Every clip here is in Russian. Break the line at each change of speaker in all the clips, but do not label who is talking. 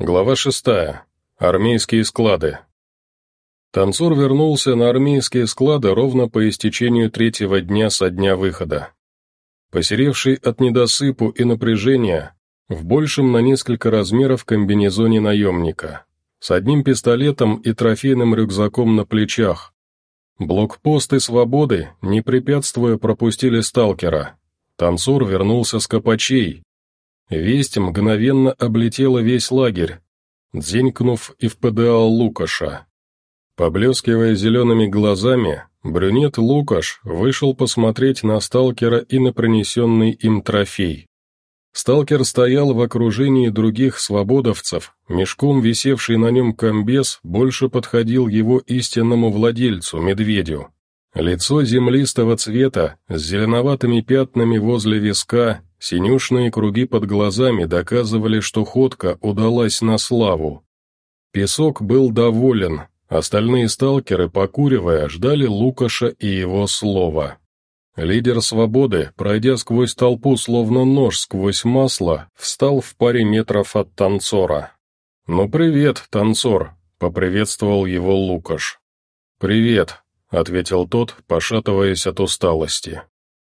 Глава шестая. Армейские склады. Танцор вернулся на армейские склады ровно по истечению третьего дня со дня выхода. Посеревший от недосыпу и напряжения, в большем на несколько размеров комбинезоне наемника, с одним пистолетом и трофейным рюкзаком на плечах. Блокпосты свободы, не препятствуя, пропустили сталкера. Танцор вернулся с копачей, Весть мгновенно облетела весь лагерь, дзенькнув и в ПДА Лукаша. Поблескивая зелеными глазами, брюнет Лукаш вышел посмотреть на сталкера и на принесенный им трофей. Сталкер стоял в окружении других свободовцев, мешком висевший на нем комбез больше подходил его истинному владельцу, медведю. Лицо землистого цвета, с зеленоватыми пятнами возле виска, Синюшные круги под глазами доказывали, что ходка удалась на славу. Песок был доволен, остальные сталкеры, покуривая, ждали Лукаша и его слова. Лидер свободы, пройдя сквозь толпу словно нож сквозь масло, встал в паре метров от танцора. «Ну привет, танцор», — поприветствовал его Лукаш. «Привет», — ответил тот, пошатываясь от усталости.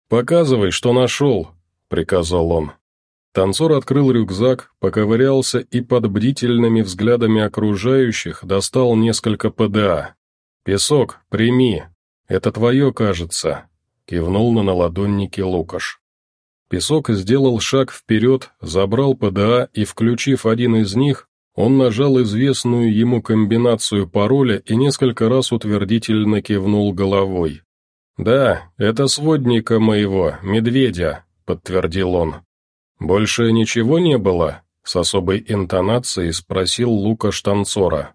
«Показывай, что нашел», — приказал он. Танцор открыл рюкзак, поковырялся и под бдительными взглядами окружающих достал несколько ПДА. «Песок, прими. Это твое, кажется», — кивнул на наладоннике Лукаш. Песок сделал шаг вперед, забрал ПДА и, включив один из них, он нажал известную ему комбинацию пароля и несколько раз утвердительно кивнул головой. «Да, это сводника моего, медведя», — подтвердил он. «Больше ничего не было?» — с особой интонацией спросил Лука Штанцора.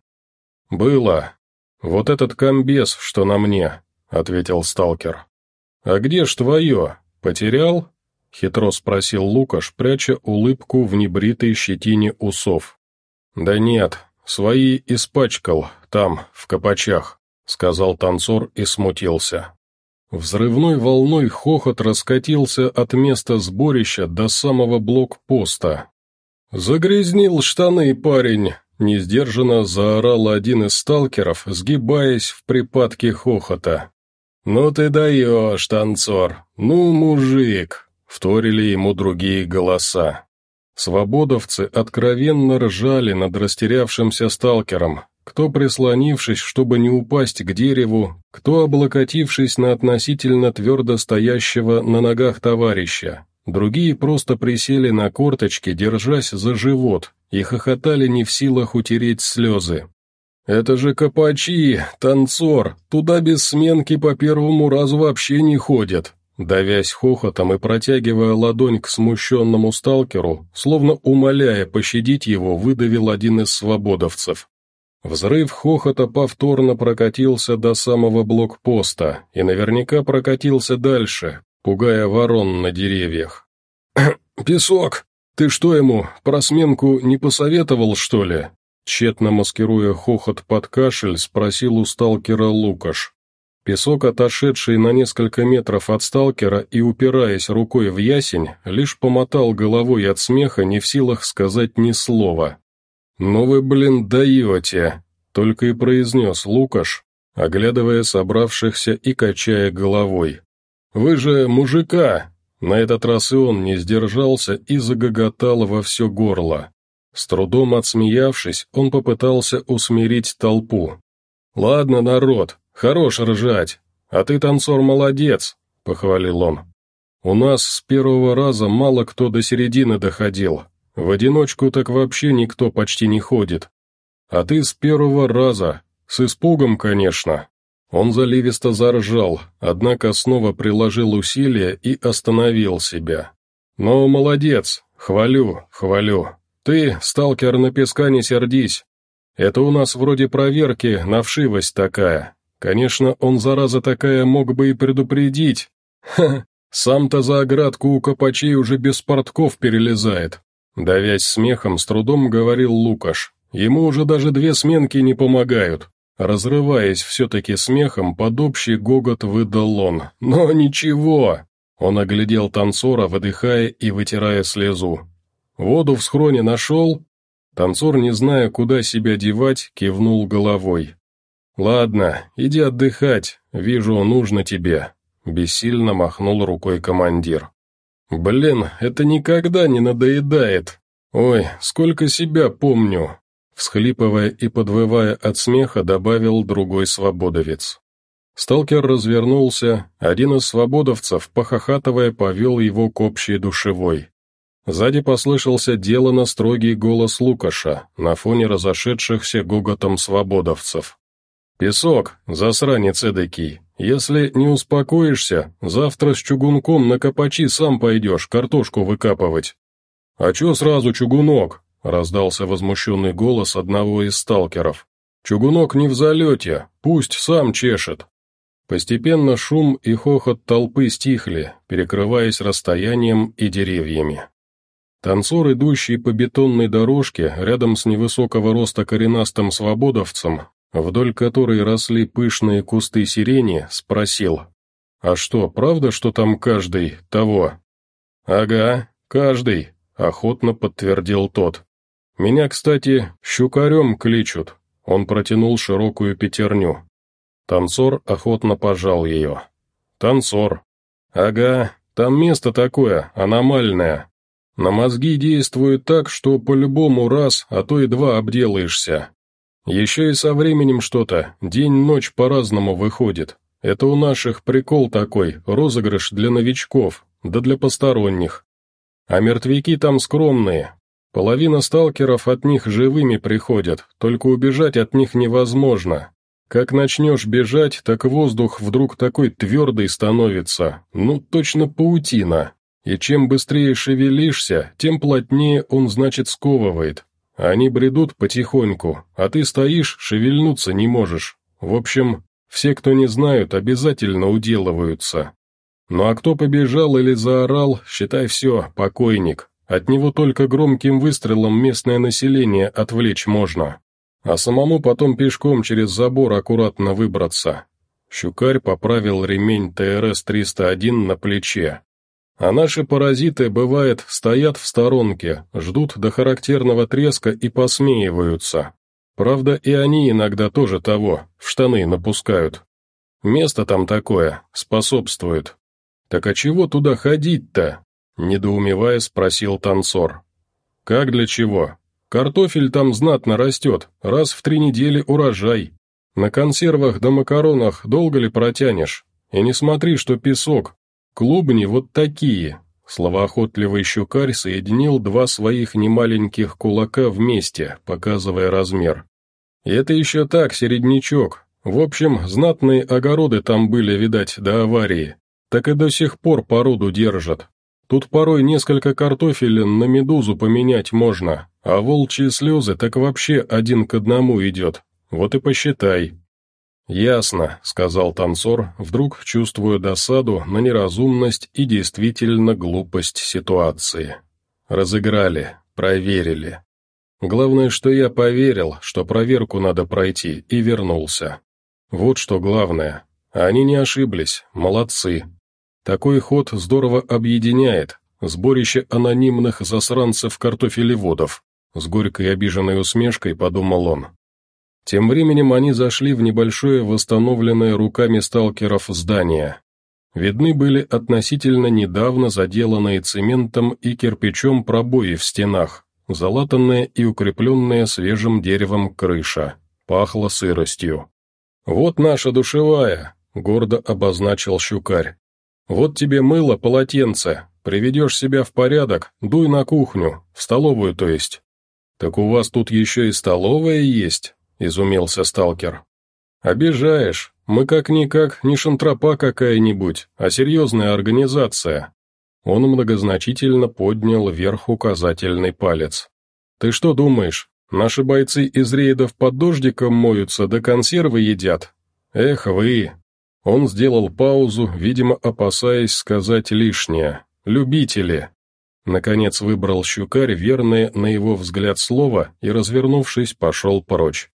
«Было. Вот этот комбез, что на мне», — ответил сталкер. «А где ж твое? Потерял?» — хитро спросил Лукаш, пряча улыбку в небритой щетине усов. «Да нет, свои испачкал, там, в копачах», — сказал танцор и смутился. Взрывной волной хохот раскатился от места сборища до самого блокпоста. «Загрязнил штаны, парень!» — несдержанно заорал один из сталкеров, сгибаясь в припадке хохота. «Ну ты даешь, танцор! Ну, мужик!» — вторили ему другие голоса. Свободовцы откровенно ржали над растерявшимся сталкером, кто прислонившись, чтобы не упасть к дереву, кто облокотившись на относительно твердо стоящего на ногах товарища. Другие просто присели на корточки, держась за живот, и хохотали не в силах утереть слезы. «Это же капачи, танцор, туда без сменки по первому разу вообще не ходят», Давясь хохотом и протягивая ладонь к смущенному сталкеру, словно умоляя пощадить его, выдавил один из свободовцев. Взрыв хохота повторно прокатился до самого блокпоста и наверняка прокатился дальше, пугая ворон на деревьях. «Песок, ты что ему, про сменку не посоветовал, что ли?» Тщетно маскируя хохот под кашель, спросил у сталкера Лукаш. Песок, отошедший на несколько метров от сталкера и упираясь рукой в ясень, лишь помотал головой от смеха, не в силах сказать ни слова. «Ну вы, блин, даете!» — только и произнес Лукаш, оглядывая собравшихся и качая головой. «Вы же мужика!» На этот раз и он не сдержался и загоготал во все горло. С трудом отсмеявшись, он попытался усмирить толпу. «Ладно, народ, хорош ржать, а ты, танцор, молодец», — похвалил он. «У нас с первого раза мало кто до середины доходил, в одиночку так вообще никто почти не ходит. А ты с первого раза, с испугом, конечно». Он заливисто заржал, однако снова приложил усилия и остановил себя. «Но молодец, хвалю, хвалю. Ты, сталкер на песка, не сердись. Это у нас вроде проверки на вшивость такая. Конечно, он, зараза такая, мог бы и предупредить. Ха, сам-то за оградку у копачей уже без портков перелезает. Давясь смехом, с трудом говорил Лукаш. Ему уже даже две сменки не помогают. Разрываясь все-таки смехом, под общий гогот выдал он. «Но ничего!» Он оглядел танцора, выдыхая и вытирая слезу. «Воду в схроне нашел?» Танцор, не зная, куда себя девать, кивнул головой. «Ладно, иди отдыхать, вижу, нужно тебе», — бессильно махнул рукой командир. «Блин, это никогда не надоедает. Ой, сколько себя помню!» Всхлипывая и подвывая от смеха, добавил другой свободовец. Сталкер развернулся, один из свободовцев, похохатывая, повел его к общей душевой. Сзади послышался делано строгий голос Лукаша на фоне разошедшихся гоготом свободовцев. «Песок, засранец эдакий, если не успокоишься, завтра с чугунком на копачи сам пойдешь картошку выкапывать». «А чё сразу чугунок?» — раздался возмущенный голос одного из сталкеров. «Чугунок не в залете, пусть сам чешет». Постепенно шум и хохот толпы стихли, перекрываясь расстоянием и деревьями. Танцор, идущий по бетонной дорожке, рядом с невысокого роста коренастым свободовцем, вдоль которой росли пышные кусты сирени, спросил, «А что, правда, что там каждый того?» «Ага, каждый», — охотно подтвердил тот. «Меня, кстати, щукарем кличут», — он протянул широкую пятерню. Танцор охотно пожал ее. «Танцор. Ага, там место такое, аномальное, на мозги действует так, что по-любому раз, а то и два обделаешься. Еще и со временем что-то, день-ночь по-разному выходит. Это у наших прикол такой, розыгрыш для новичков, да для посторонних. А мертвяки там скромные. Половина сталкеров от них живыми приходят, только убежать от них невозможно. Как начнешь бежать, так воздух вдруг такой твердый становится, ну точно паутина. И чем быстрее шевелишься, тем плотнее он, значит, сковывает. Они бредут потихоньку, а ты стоишь, шевельнуться не можешь. В общем, все, кто не знают, обязательно уделываются. Ну а кто побежал или заорал, считай все, покойник. От него только громким выстрелом местное население отвлечь можно. А самому потом пешком через забор аккуратно выбраться. Щукарь поправил ремень ТРС-301 на плече, а наши паразиты, бывает, стоят в сторонке, ждут до характерного треска и посмеиваются. Правда, и они иногда тоже того, в штаны напускают. Место там такое, способствует. Так а чего туда ходить-то? Недоумевая спросил танцор. Как для чего? Картофель там знатно растет, раз в три недели урожай. На консервах да макаронах долго ли протянешь? И не смотри, что песок, Клубни вот такие. Словоохотливый щукарь соединил два своих немаленьких кулака вместе, показывая размер. Это еще так, середнячок. В общем, знатные огороды там были, видать, до аварии. Так и до сих пор породу держат. Тут порой несколько картофелин на медузу поменять можно, а волчьи слезы так вообще один к одному идет. Вот и посчитай. «Ясно», — сказал танцор, вдруг чувствуя досаду на неразумность и действительно глупость ситуации. «Разыграли, проверили. Главное, что я поверил, что проверку надо пройти, и вернулся. Вот что главное. Они не ошиблись, молодцы. Такой ход здорово объединяет, сборище анонимных засранцев-картофелеводов», с горькой обиженной усмешкой подумал он. Тем временем они зашли в небольшое восстановленное руками сталкеров здание. Видны были относительно недавно заделанные цементом и кирпичом пробои в стенах, залатанная и укрепленная свежим деревом крыша. Пахло сыростью. «Вот наша душевая», — гордо обозначил щукарь. «Вот тебе мыло, полотенце. Приведешь себя в порядок, дуй на кухню, в столовую, то есть». «Так у вас тут еще и столовая есть?» — изумился сталкер. «Обижаешь. Мы как-никак не шантропа какая-нибудь, а серьезная организация». Он многозначительно поднял вверх указательный палец. «Ты что думаешь, наши бойцы из рейдов под дождиком моются да консервы едят? Эх вы!» Он сделал паузу, видимо, опасаясь сказать лишнее. «Любители!» Наконец выбрал щукарь верное, на его взгляд, слово и, развернувшись, пошел прочь.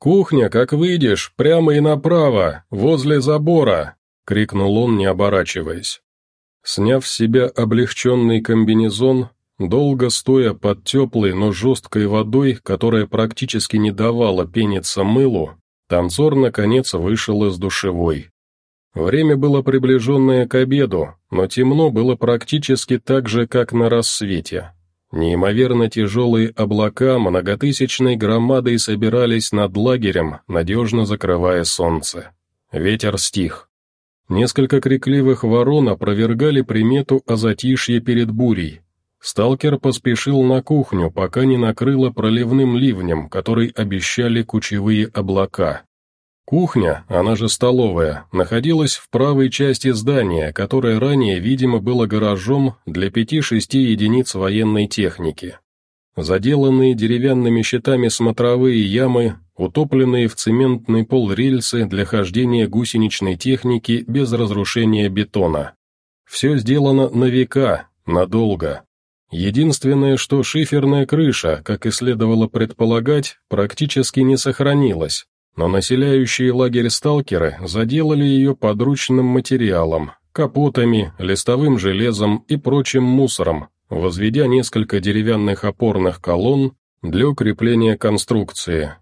«Кухня, как выйдешь, прямо и направо, возле забора!» — крикнул он, не оборачиваясь. Сняв с себя облегченный комбинезон, долго стоя под теплой, но жесткой водой, которая практически не давала пениться мылу, танцор наконец вышел из душевой. Время было приближенное к обеду, но темно было практически так же, как на рассвете. Неимоверно тяжелые облака многотысячной громадой собирались над лагерем, надежно закрывая солнце. Ветер стих. Несколько крикливых ворон опровергали примету о затишье перед бурей. Сталкер поспешил на кухню, пока не накрыло проливным ливнем, который обещали кучевые облака. Кухня, она же столовая, находилась в правой части здания, которое ранее, видимо, было гаражом для пяти-шести единиц военной техники. Заделанные деревянными щитами смотровые ямы, утопленные в цементный пол рельсы для хождения гусеничной техники без разрушения бетона. Все сделано на века, надолго. Единственное, что шиферная крыша, как и следовало предполагать, практически не сохранилась, но населяющие лагерь сталкеры заделали ее подручным материалом, капотами, листовым железом и прочим мусором, возведя несколько деревянных опорных колонн для укрепления конструкции.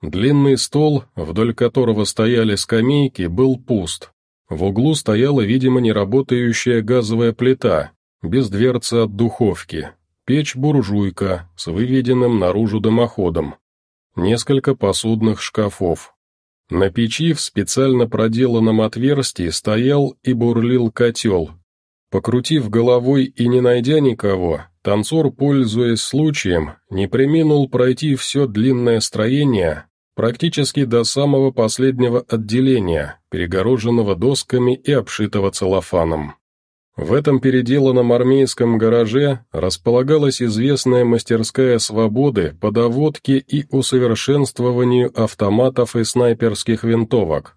Длинный стол, вдоль которого стояли скамейки, был пуст. В углу стояла, видимо, неработающая газовая плита, без дверцы от духовки, печь-буржуйка с выведенным наружу дымоходом, несколько посудных шкафов. На печи в специально проделанном отверстии стоял и бурлил котел. Покрутив головой и не найдя никого, танцор, пользуясь случаем, не преминул пройти все длинное строение, практически до самого последнего отделения, перегороженного досками и обшитого целлофаном. В этом переделанном армейском гараже располагалась известная мастерская свободы по доводке и усовершенствованию автоматов и снайперских винтовок.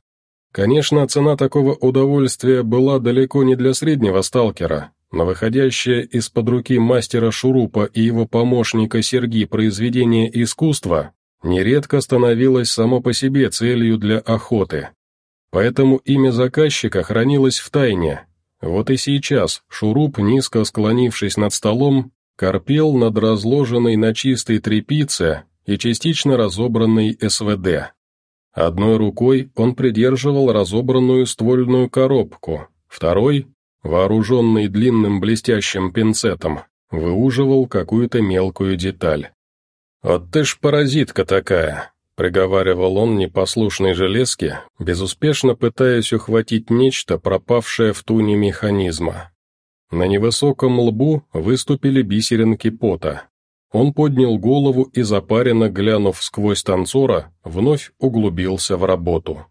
Конечно, цена такого удовольствия была далеко не для среднего сталкера, но выходящее из-под руки мастера Шурупа и его помощника Серги произведение искусства нередко становилось само по себе целью для охоты. Поэтому имя заказчика хранилось в тайне, вот и сейчас Шуруп, низко склонившись над столом, корпел над разложенной на чистой тряпице и частично разобранной СВД. Одной рукой он придерживал разобранную ствольную коробку, второй, вооруженный длинным блестящим пинцетом, выуживал какую-то мелкую деталь. «Вот ты ж паразитка такая!» — приговаривал он непослушной железке, безуспешно пытаясь ухватить нечто, пропавшее в туне механизма. На невысоком лбу выступили бисеринки пота. Он поднял голову и, запаренно глянув сквозь танцора, вновь углубился в работу.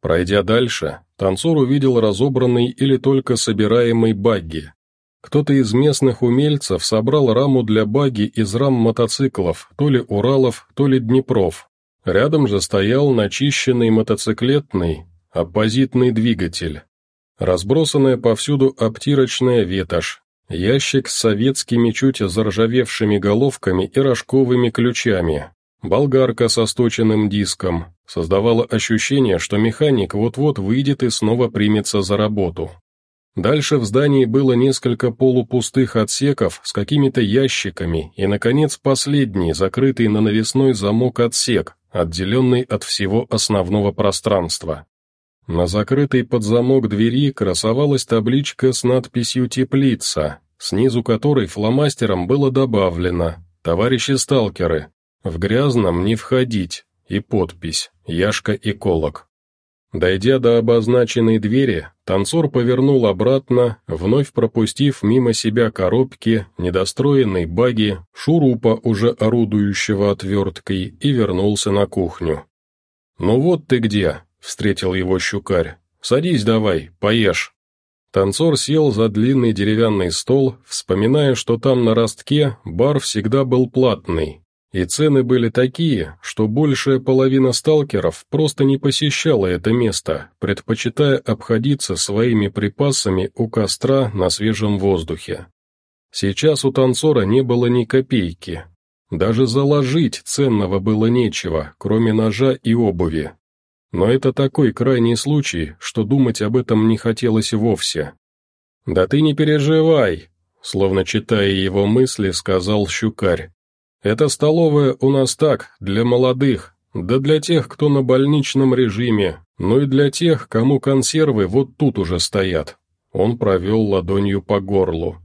Пройдя дальше, танцор увидел разобранный или только собираемый багги. Кто-то из местных умельцев собрал раму для багги из рам мотоциклов, то ли Уралов, то ли Днепров, Рядом же стоял начищенный мотоциклетный, оппозитный двигатель. Разбросанная повсюду обтирочная ветошь, ящик с советскими чуть заржавевшими головками и рожковыми ключами, болгарка со сточенным диском, создавала ощущение, что механик вот-вот выйдет и снова примется за работу. Дальше в здании было несколько полупустых отсеков с какими-то ящиками и, наконец, последний, закрытый на навесной замок отсек, отделенный от всего основного пространства. На закрытой под замок двери красовалась табличка с надписью «Теплица», снизу которой фломастером было добавлено «Товарищи сталкеры, в грязном не входить» и подпись «Яшка и Колок». Дойдя до обозначенной двери, танцор повернул обратно, вновь пропустив мимо себя коробки, недостроенной баги, шурупа, уже орудующего отверткой, и вернулся на кухню. «Ну вот ты где», — встретил его щукарь. «Садись давай, поешь». Танцор сел за длинный деревянный стол, вспоминая, что там на ростке бар всегда был платный, и цены были такие, что большая половина сталкеров просто не посещала это место, предпочитая обходиться своими припасами у костра на свежем воздухе. Сейчас у танцора не было ни копейки. Даже заложить ценного было нечего, кроме ножа и обуви. Но это такой крайний случай, что думать об этом не хотелось вовсе. «Да ты не переживай!» словно читая его мысли, сказал Щукарь. «Это столовая у нас так, для молодых, да для тех, кто на больничном режиме, ну и для тех, кому консервы вот тут уже стоят». Он провел ладонью по горлу.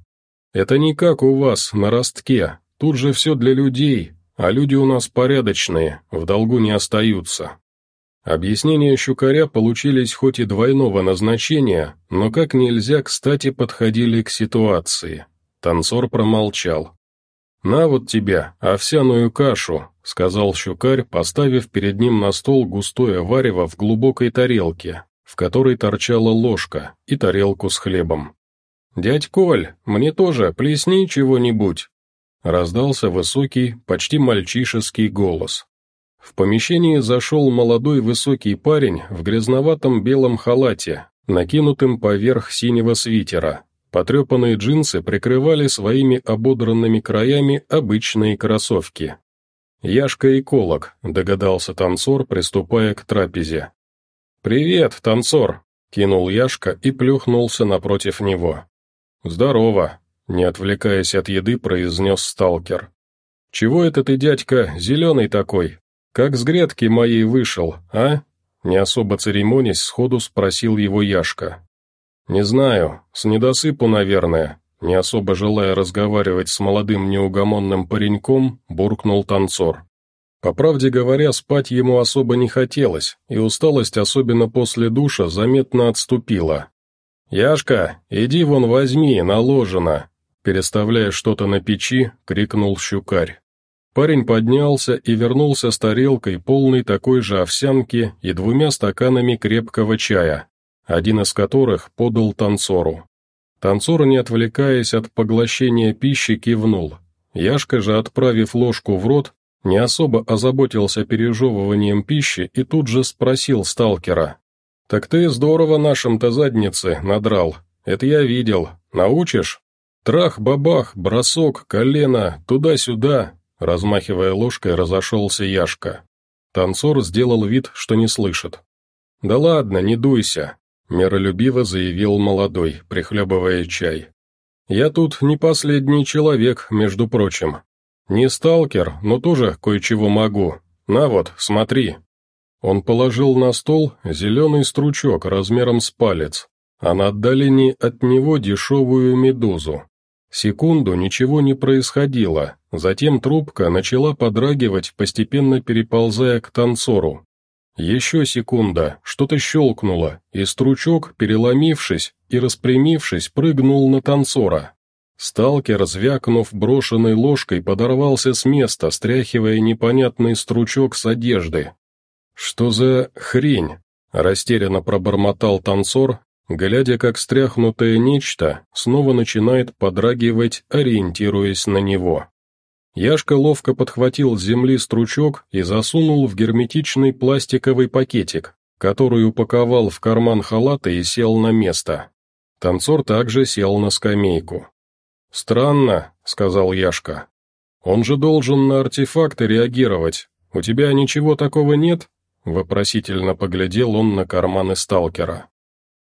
«Это не как у вас, на ростке, тут же все для людей, а люди у нас порядочные, в долгу не остаются». Объяснения Щукаря получились хоть и двойного назначения, но как нельзя кстати подходили к ситуации. Танцор промолчал. «На вот тебе, овсяную кашу», — сказал Щукарь, поставив перед ним на стол густое варево в глубокой тарелке, в которой торчала ложка, и тарелку с хлебом. «Дядь Коль, мне тоже плесни чего-нибудь», — раздался высокий, почти мальчишеский голос. В помещении зашел молодой высокий парень в грязноватом белом халате, накинутым поверх синего свитера. Потрепанные джинсы прикрывали своими ободранными краями обычные кроссовки. «Яшка эколог», — догадался танцор, приступая к трапезе. «Привет, танцор», — кинул Яшка и плюхнулся напротив него. «Здорово», — не отвлекаясь от еды, произнес сталкер. «Чего это ты, дядька, зеленый такой?» «Как с грядки моей вышел, а?» Не особо церемонясь, сходу спросил его Яшка. «Не знаю, с недосыпу, наверное», не особо желая разговаривать с молодым неугомонным пареньком, буркнул танцор. По правде говоря, спать ему особо не хотелось, и усталость, особенно после душа, заметно отступила. «Яшка, иди вон возьми, наложено!» Переставляя что-то на печи, крикнул щукарь. Парень поднялся и вернулся с тарелкой, полной такой же овсянки и двумя стаканами крепкого чая, один из которых подал танцору. Танцор, не отвлекаясь от поглощения пищи, кивнул. Яшка же, отправив ложку в рот, не особо озаботился пережевыванием пищи и тут же спросил сталкера. «Так ты здорово нашим-то задницы надрал. Это я видел. Научишь?» Трах-бабах, бросок, колено, туда-сюда, Размахивая ложкой, разошелся Яшка. Танцор сделал вид, что не слышит. «Да ладно, не дуйся», — миролюбиво заявил молодой, прихлебывая чай. «Я тут не последний человек, между прочим. Не сталкер, но тоже кое-чего могу. На вот, смотри». Он положил на стол зеленый стручок размером с палец, а на отдалении от него дешевую медузу. Секунду ничего не происходило, затем трубка начала подрагивать, постепенно переползая к танцору. Еще секунда, что-то щелкнуло, и стручок, переломившись и распрямившись, прыгнул на танцора. Сталкер, звякнув брошенной ложкой, подорвался с места, стряхивая непонятный стручок с одежды. «Что за хрень?» – растерянно пробормотал танцор, глядя, как стряхнутое нечто снова начинает подрагивать, ориентируясь на него. Яшка ловко подхватил с земли стручок и засунул в герметичный пластиковый пакетик, который упаковал в карман халата и сел на место. Танцор также сел на скамейку. «Странно», — сказал Яшка. «Он же должен на артефакты реагировать. У тебя ничего такого нет?» Вопросительно поглядел он на карманы сталкера.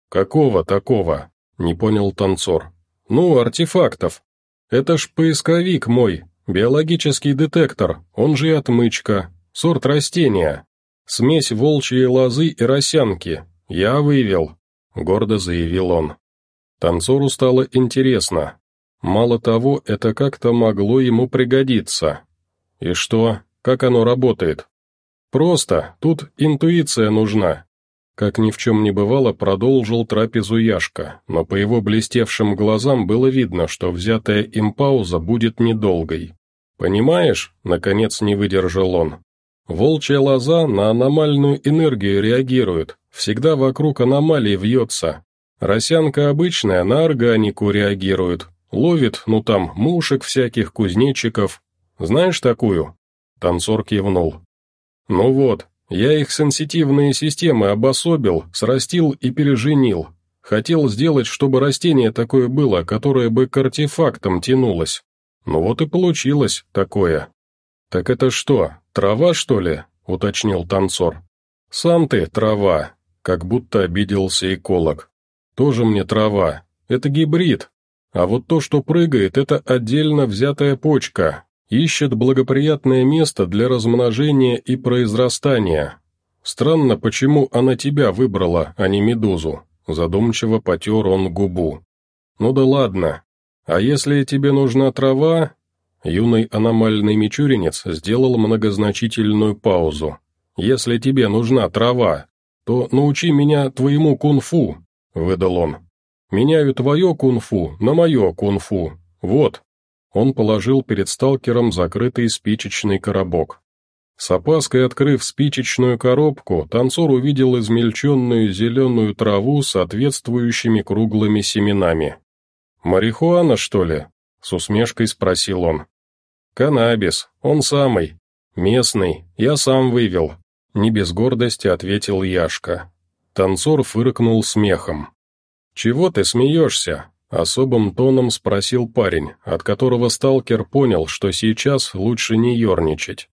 «Какого такого?» — не понял танцор. «Ну, артефактов. Это ж поисковик мой, биологический детектор, он же и отмычка, сорт растения. Смесь волчьей лозы и росянки. Я вывел», — гордо заявил он. Танцору стало интересно. Мало того, это как-то могло ему пригодиться. И что, как оно работает? Просто, тут интуиция нужна. Как ни в чем не бывало, продолжил трапезу Яшка, но по его блестевшим глазам было видно, что взятая им пауза будет недолгой. «Понимаешь?» — наконец не выдержал он. «Волчья лоза на аномальную энергию реагирует, всегда вокруг аномалии вьется. Росянка обычная на органику реагирует, ловит, ну там, мушек всяких, кузнечиков. Знаешь такую?» Танцор кивнул. «Ну вот, я их сенситивные системы обособил, срастил и переженил. Хотел сделать, чтобы растение такое было, которое бы к артефактам тянулось. Ну вот и получилось такое. «Так это что, трава, что ли?» — уточнил танцор. «Сам ты трава», — как будто обиделся эколог. «Тоже мне трава. Это гибрид. А вот то, что прыгает, это отдельно взятая почка, ищет благоприятное место для размножения и произрастания. Странно, почему она тебя выбрала, а не медузу. Задумчиво потер он губу. Ну да ладно. А если тебе нужна трава... Юный аномальный мичуринец сделал многозначительную паузу. «Если тебе нужна трава, то научи меня твоему кунг-фу», — выдал он. «Меняю твое кунг-фу на мое кунг-фу. Вот». Он положил перед сталкером закрытый спичечный коробок. С опаской открыв спичечную коробку, танцор увидел измельченную зеленую траву с соответствующими круглыми семенами. «Марихуана, что ли?» — с усмешкой спросил он. «Каннабис, он самый. Местный, я сам вывел», — не без гордости ответил Яшка. Танцор фыркнул смехом. «Чего ты смеешься?» Особым тоном спросил парень, от которого сталкер понял, что сейчас лучше не ерничать.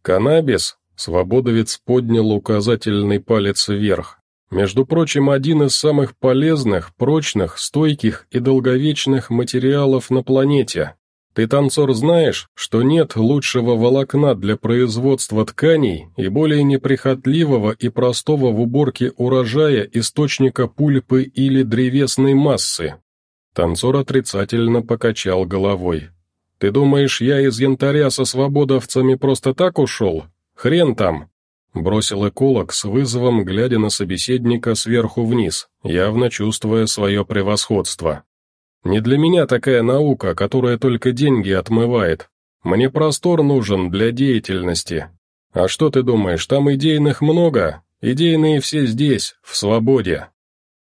«Каннабис?» Свободовец поднял указательный палец вверх. Между прочим, один из самых полезных, прочных, стойких и долговечных материалов на планете. Ты, танцор, знаешь, что нет лучшего волокна для производства тканей и более неприхотливого и простого в уборке урожая источника пульпы или древесной массы, Танцор отрицательно покачал головой. «Ты думаешь, я из янтаря со свободовцами просто так ушел? Хрен там!» Бросил эколог с вызовом, глядя на собеседника сверху вниз, явно чувствуя свое превосходство. «Не для меня такая наука, которая только деньги отмывает. Мне простор нужен для деятельности. А что ты думаешь, там идейных много? Идейные все здесь, в свободе».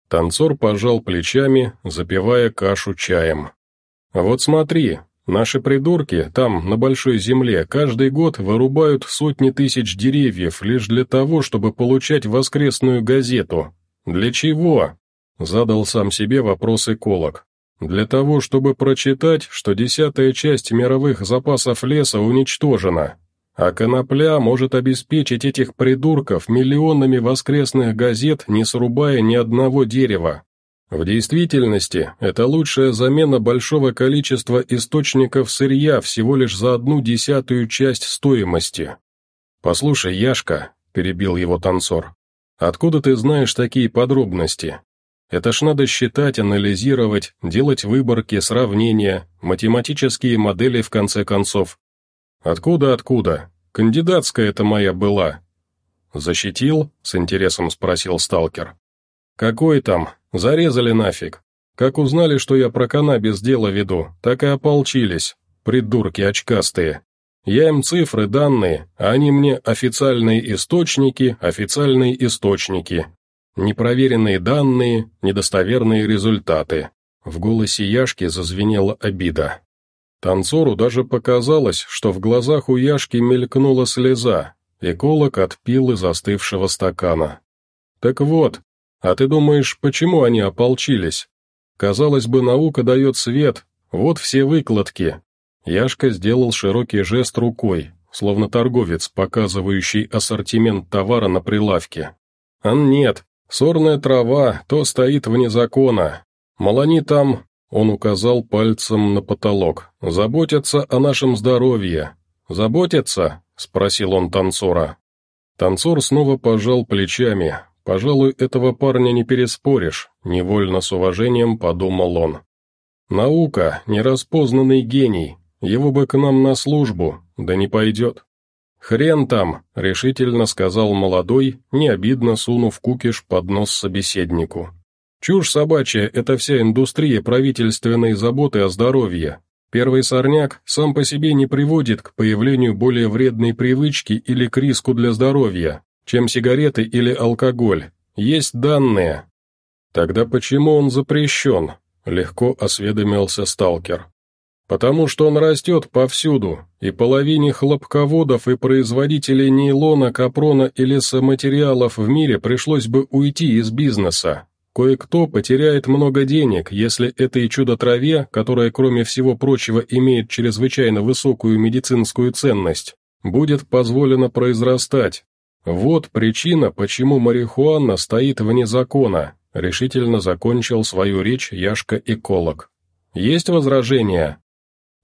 Танцор пожал плечами, запивая кашу чаем. «Вот смотри, наши придурки там, на Большой Земле, каждый год вырубают сотни тысяч деревьев лишь для того, чтобы получать воскресную газету. Для чего?» Задал сам себе вопрос эколог. «Для того, чтобы прочитать, что десятая часть мировых запасов леса уничтожена, а конопля может обеспечить этих придурков миллионами воскресных газет, не срубая ни одного дерева. В действительности, это лучшая замена большого количества источников сырья всего лишь за одну десятую часть стоимости. «Послушай, Яшка», — перебил его танцор, — «откуда ты знаешь такие подробности? Это ж надо считать, анализировать, делать выборки, сравнения, математические модели в конце концов, «Откуда, откуда? Кандидатская это моя была». «Защитил?» — с интересом спросил сталкер. «Какой там? Зарезали нафиг. Как узнали, что я про каннабис дело веду, так и ополчились. Придурки очкастые. Я им цифры, данные, а они мне официальные источники, официальные источники. Непроверенные данные, недостоверные результаты». В голосе Яшки зазвенела обида. Танцору даже показалось, что в глазах у Яшки мелькнула слеза, эколог отпил из остывшего стакана. «Так вот, а ты думаешь, почему они ополчились? Казалось бы, наука дает свет, вот все выкладки». Яшка сделал широкий жест рукой, словно торговец, показывающий ассортимент товара на прилавке. «А нет, сорная трава, то стоит вне закона. Малани там он указал пальцем на потолок. «Заботятся о нашем здоровье». «Заботятся?» — спросил он танцора. Танцор снова пожал плечами. «Пожалуй, этого парня не переспоришь», — невольно с уважением подумал он. «Наука, нераспознанный гений, его бы к нам на службу, да не пойдет». «Хрен там», — решительно сказал молодой, не обидно сунув кукиш под нос собеседнику. Чушь собачья – это вся индустрия правительственной заботы о здоровье. Первый сорняк сам по себе не приводит к появлению более вредной привычки или к риску для здоровья, чем сигареты или алкоголь. Есть данные. Тогда почему он запрещен? Легко осведомился сталкер. Потому что он растет повсюду, и половине хлопководов и производителей нейлона, капрона и лесоматериалов в мире пришлось бы уйти из бизнеса. Кое-кто потеряет много денег, если этой чудо-траве, которая, кроме всего прочего, имеет чрезвычайно высокую медицинскую ценность, будет позволено произрастать. Вот причина, почему марихуана стоит вне закона, решительно закончил свою речь Яшка-эколог. Есть возражения?»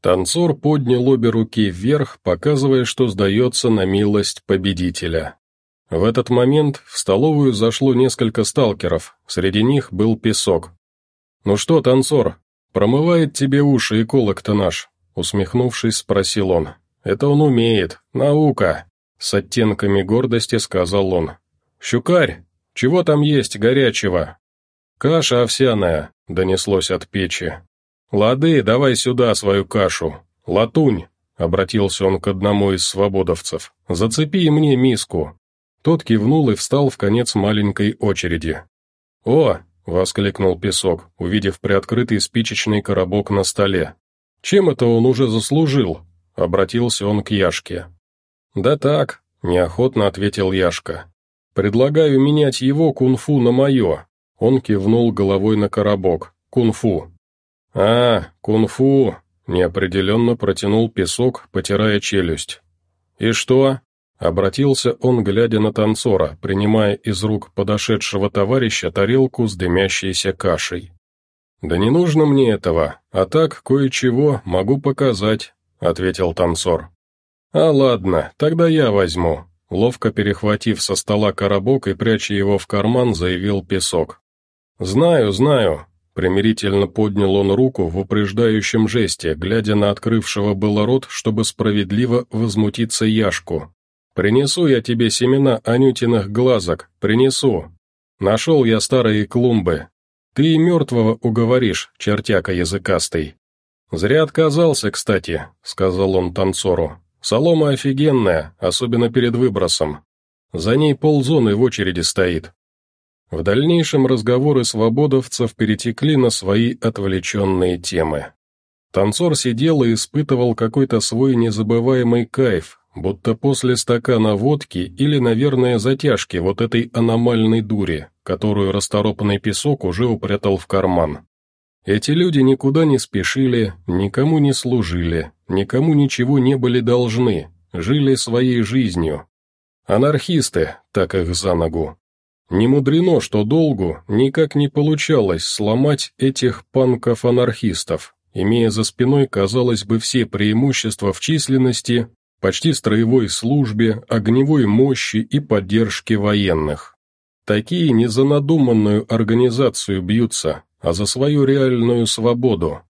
Танцор поднял обе руки вверх, показывая, что сдается на милость победителя. В этот момент в столовую зашло несколько сталкеров, среди них был песок. «Ну что, танцор, промывает тебе уши эколог-то наш?» Усмехнувшись, спросил он. «Это он умеет. Наука!» С оттенками гордости сказал он. «Щукарь, чего там есть горячего?» «Каша овсяная», — донеслось от печи. «Лады, давай сюда свою кашу. Латунь», — обратился он к одному из свободовцев. «Зацепи мне миску». Тот кивнул и встал в конец маленькой очереди. «О!» — воскликнул Песок, увидев приоткрытый спичечный коробок на столе. «Чем это он уже заслужил?» — обратился он к Яшке. «Да так», — неохотно ответил Яшка. «Предлагаю менять его кунг-фу на мое». Он кивнул головой на коробок. «Кунг-фу». «А, кунг-фу», — неопределенно протянул песок, потирая челюсть. «И что?» — обратился он, глядя на танцора, принимая из рук подошедшего товарища тарелку с дымящейся кашей. «Да не нужно мне этого, а так кое-чего могу показать», — ответил танцор. «А ладно, тогда я возьму», — ловко перехватив со стола коробок и пряча его в карман, заявил песок. «Знаю, знаю», — примирительно поднял он руку в упреждающем жесте, глядя на открывшего было рот, чтобы справедливо возмутиться Яшку. «Принесу я тебе семена анютиных глазок, принесу. Нашел я старые клумбы. Ты и мертвого уговоришь, чертяка языкастый». «Зря отказался, кстати», — сказал он танцору. Солома офигенная, особенно перед выбросом. За ней ползоны в очереди стоит. В дальнейшем разговоры свободовцев перетекли на свои отвлеченные темы. Танцор сидел и испытывал какой-то свой незабываемый кайф, будто после стакана водки или, наверное, затяжки вот этой аномальной дури, которую расторопанный песок уже упрятал в карман. Эти люди никуда не спешили, никому не служили, никому ничего не были должны, жили своей жизнью. Анархисты, так их за ногу. Не мудрено, что долгу никак не получалось сломать этих панков-анархистов, имея за спиной, казалось бы, все преимущества в численности, почти строевой службе, огневой мощи и поддержке военных. Такие не за надуманную организацию бьются, а за свою реальную свободу.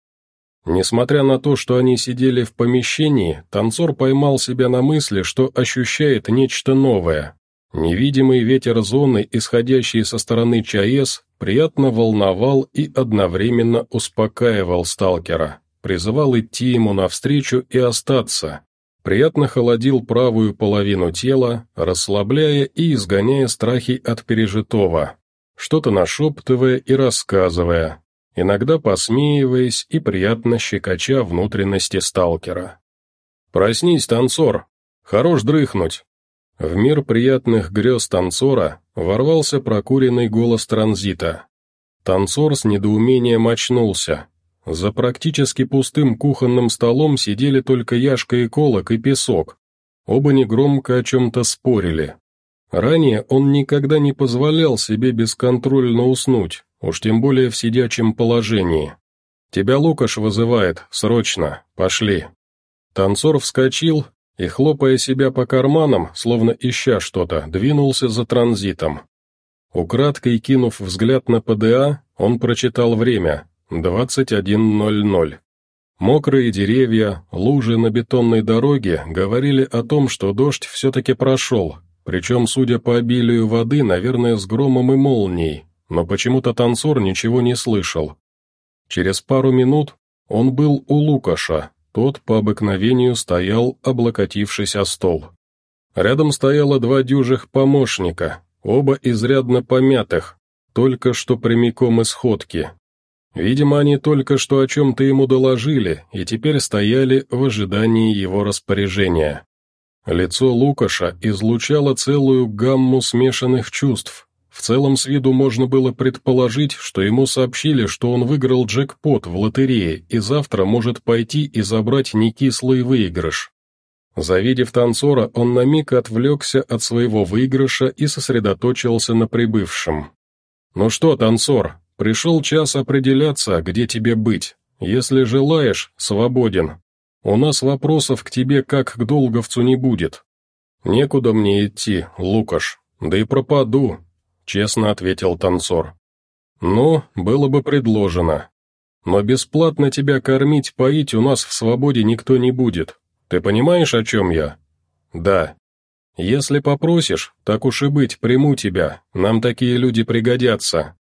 Несмотря на то, что они сидели в помещении, танцор поймал себя на мысли, что ощущает нечто новое. Невидимый ветер зоны, исходящий со стороны ЧАЭС, приятно волновал и одновременно успокаивал сталкера, призывал идти ему навстречу и остаться, приятно холодил правую половину тела, расслабляя и изгоняя страхи от пережитого что-то нашептывая и рассказывая, иногда посмеиваясь и приятно щекоча внутренности сталкера. «Проснись, танцор! Хорош дрыхнуть!» В мир приятных грез танцора ворвался прокуренный голос транзита. Танцор с недоумением очнулся. За практически пустым кухонным столом сидели только Яшка и Колок и Песок. Оба негромко о чем-то спорили. Ранее он никогда не позволял себе бесконтрольно уснуть, уж тем более в сидячем положении. «Тебя Лукаш вызывает, срочно, пошли». Танцор вскочил и, хлопая себя по карманам, словно ища что-то, двинулся за транзитом. Украдкой кинув взгляд на ПДА, он прочитал время – 21.00. Мокрые деревья, лужи на бетонной дороге говорили о том, что дождь все-таки прошел, причем, судя по обилию воды, наверное, с громом и молнией, но почему-то танцор ничего не слышал. Через пару минут он был у Лукаша, тот по обыкновению стоял, облокотившись о стол. Рядом стояло два дюжих помощника, оба изрядно помятых, только что прямиком из ходки. Видимо, они только что о чем-то ему доложили и теперь стояли в ожидании его распоряжения. Лицо Лукаша излучало целую гамму смешанных чувств. В целом с виду можно было предположить, что ему сообщили, что он выиграл джекпот в лотерее и завтра может пойти и забрать некислый выигрыш. Завидев танцора, он на миг отвлекся от своего выигрыша и сосредоточился на прибывшем. «Ну что, танцор, пришел час определяться, где тебе быть. Если желаешь, свободен. У нас вопросов к тебе как к долговцу не будет. Некуда мне идти, Лукаш, да и пропаду, честно ответил танцор. Ну, было бы предложено. Но бесплатно тебя кормить, поить у нас в свободе никто не будет. Ты понимаешь, о чем я? Да. Если попросишь, так уж и быть, приму тебя, нам такие люди пригодятся.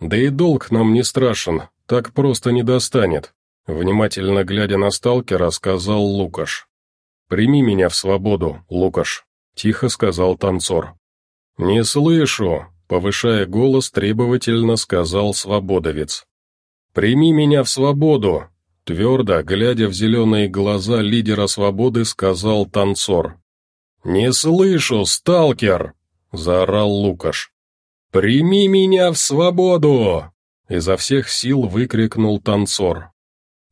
Да и долг нам не страшен, так просто не достанет», — внимательно глядя на сталкера, сказал Лукаш. «Прими меня в свободу, Лукаш», — тихо сказал танцор. «Не слышу», — повышая голос, требовательно сказал свободовец. «Прими меня в свободу», — твердо, глядя в зеленые глаза лидера свободы, сказал танцор. «Не слышу, сталкер!» — заорал Лукаш. «Прими меня в свободу!» Изо всех сил выкрикнул танцор.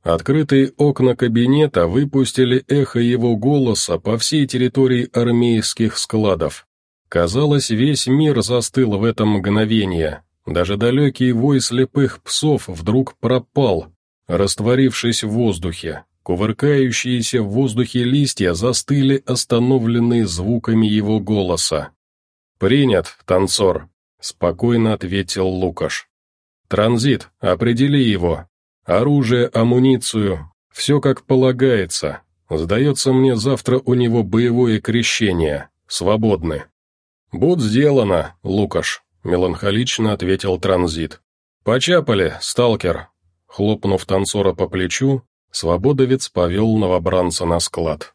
Открытые окна кабинета выпустили эхо его голоса по всей территории армейских складов. Казалось, весь мир застыл в это мгновение. Даже далекий вой слепых псов вдруг пропал, растворившись в воздухе. Кувыркающиеся в воздухе листья застыли, остановленные звуками его голоса. «Принят, танцор», — спокойно ответил Лукаш. «Транзит, определи его. Оружие, амуницию, все как полагается. Сдается мне завтра у него боевое крещение. Свободны». «Будь сделано, Лукаш», — меланхолично ответил Транзит. «Почапали, сталкер». Хлопнув танцора по плечу, свободовец повел новобранца на склад.